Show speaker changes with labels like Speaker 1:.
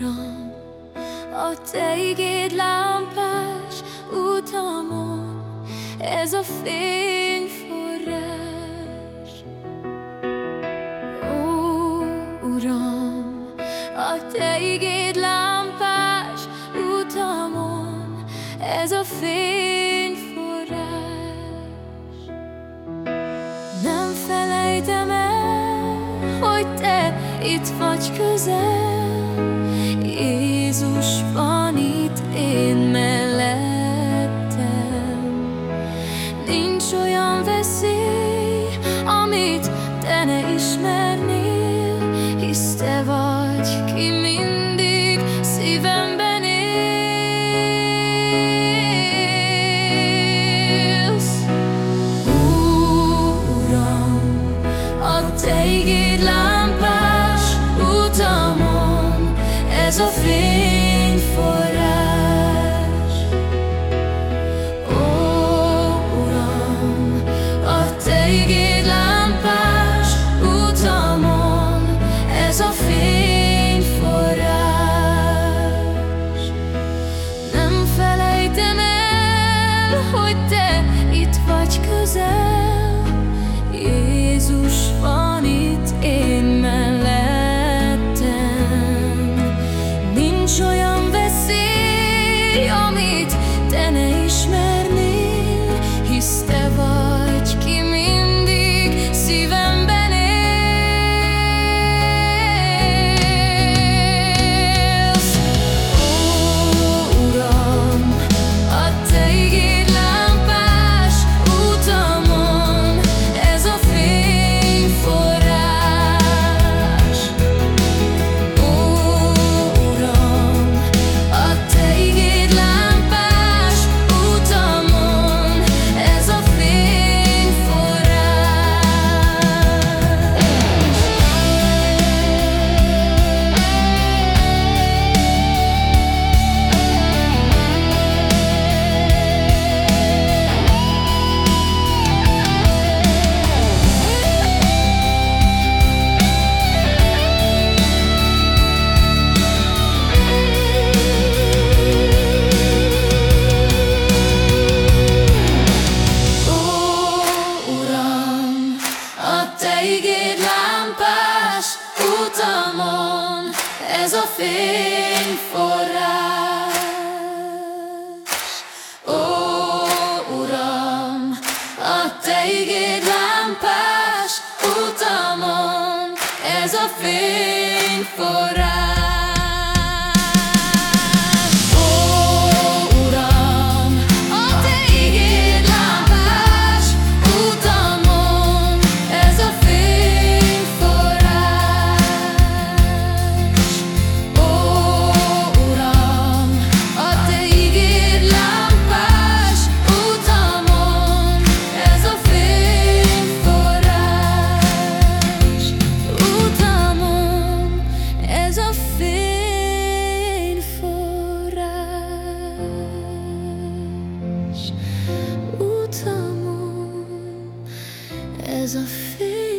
Speaker 1: Uram, a Te igéd lámpás utamon, ez a fényforrás. Ó, Uram, a Te igéd lámpás utamon, ez a fényforrás. Nem felejtem el, hogy Te itt vagy közel, Nincs olyan veszély, amit te ne Hisz te vagy, ki mindig szívemben élsz. A te utamon Ez a fényforrás itt vagy ez a fényforrás. Ó, Uram, a Te igéd lámpás utamon, ez a fényforrás. a 啡